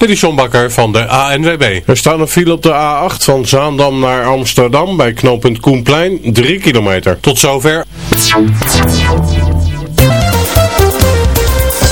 Dit is John Bakker van de ANWB. Er staat een file op de A8 van Zaandam naar Amsterdam bij knooppunt Koenplein, 3 kilometer. Tot zover.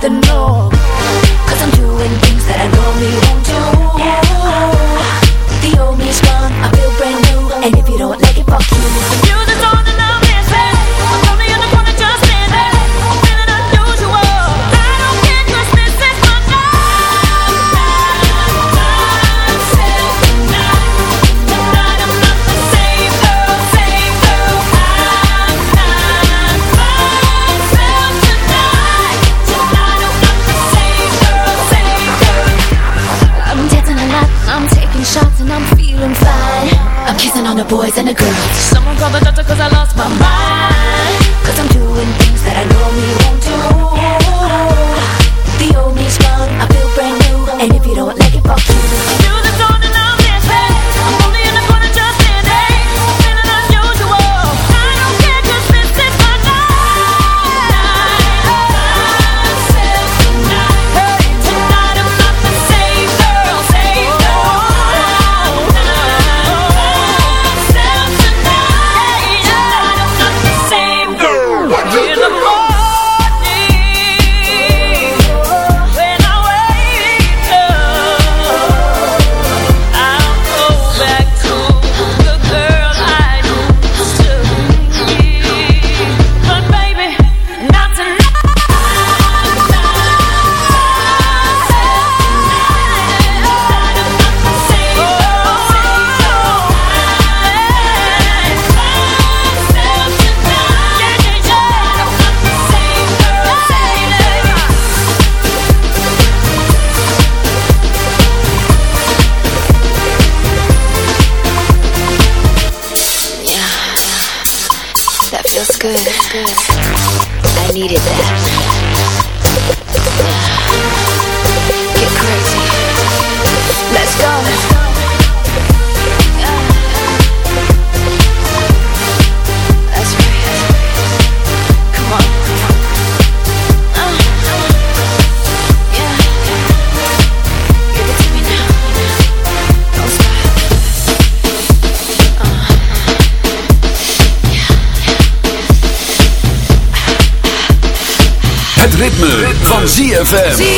nothing more Cause I'm doing things that I normally won't do. ZFM.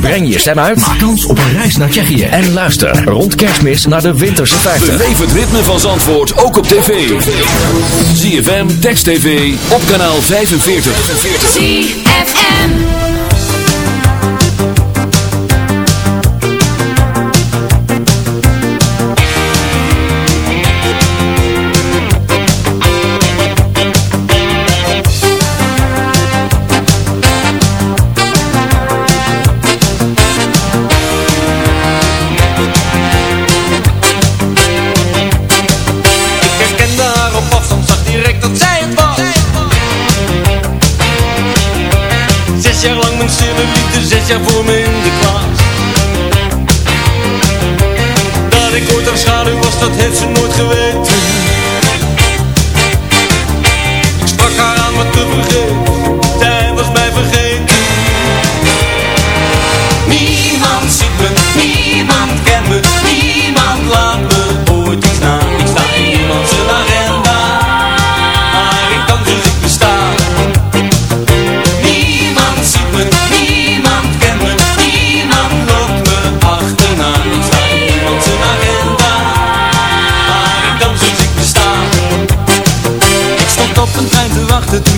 Breng je stem uit. Maak kans op een reis naar Tsjechië. En luister rond kerstmis naar de winterse feiten. Leef het ritme van Zandvoort ook op tv. ZFM, Text TV, op kanaal 45. 45. Jaar lang mijn liefde, zes jaar voor me in de klas. Dat ik ooit haar schaduw was, dat heeft ze nooit geweten. Ik sprak haar aan wat te vergeten,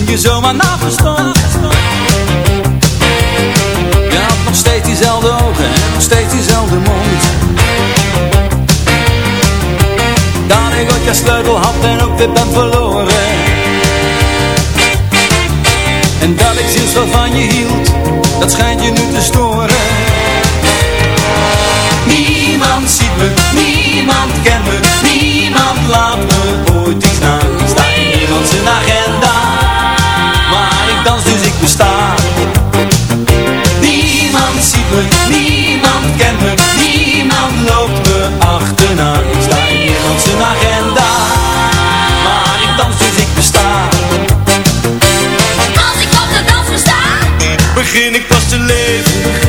je zomaar stond je had nog steeds diezelfde ogen en nog steeds diezelfde mond. Dat ik ooit je sleutel had en ook weer ben verloren. En dat ik zielsveel van je hield, dat schijnt je nu te storen. Niemand ziet me, niemand kent me, niemand laat me ooit iets na. Ik sta in niemand zijn agenda, leven,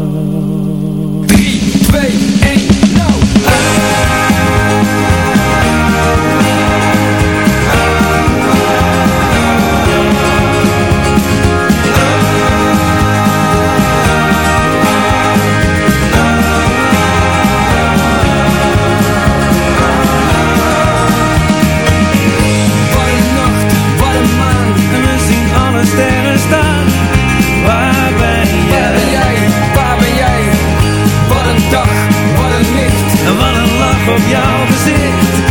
Op jouw gezicht.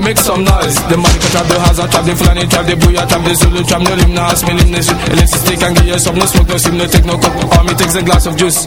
Make some noise. The man can trap the hazard, trap the flanny, trap the booyah, trap the Zulu, trap no limb, no ask me limb, shit. Stick and get you some, no smoke, no sim, no take no coke. cup. Army takes a glass of juice.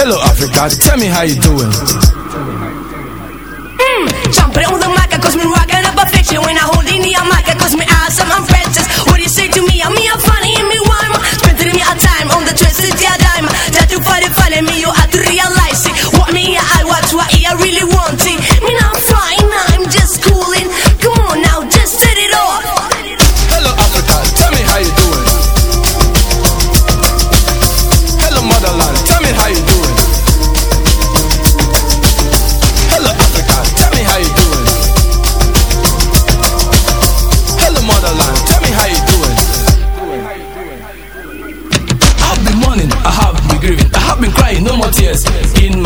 Hello, Africa, tell me how you doing. Mm, jumping on the mic, cause me rocking up a fiction when I hold in the mic, cause me awesome, I'm princess. What do you say to me? I'm me, I'm funny, and me rhyme. Spending me a time on the twisted yeah dime. That you find it funny, me, you have to realize it. What me, I watch, what I really want it. Me not fine,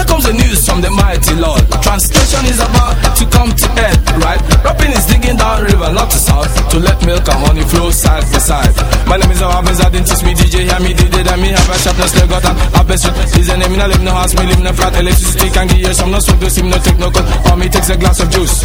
Here comes the news from the mighty Lord. Translation is about to come to end, right? Rapping is digging down river, not to south, to let milk and honey flow side by side. My name is Awabens, I didn't teach me DJ, hear me DJ, that me have a shop, sharpness, they got an abyss. Is a name, I live no house, me live no flat, electricity can give you some, no smoke, no steam, no take no cold, or me takes a glass of juice.